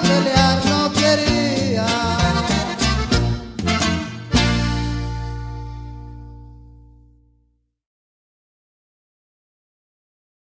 sea